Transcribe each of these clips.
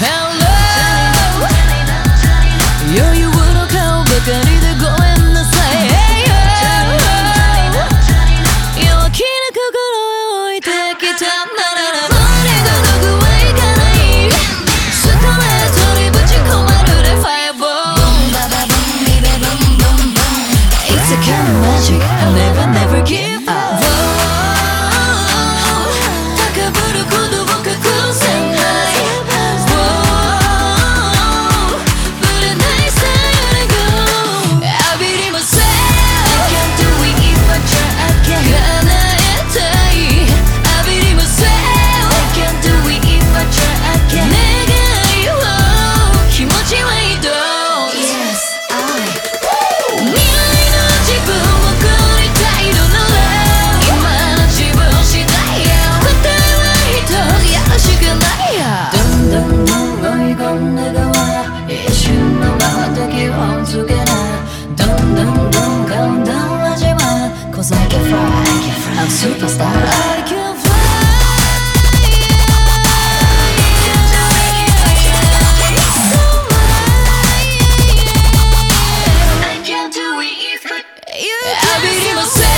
Hello. You superstar I believe myself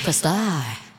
superstar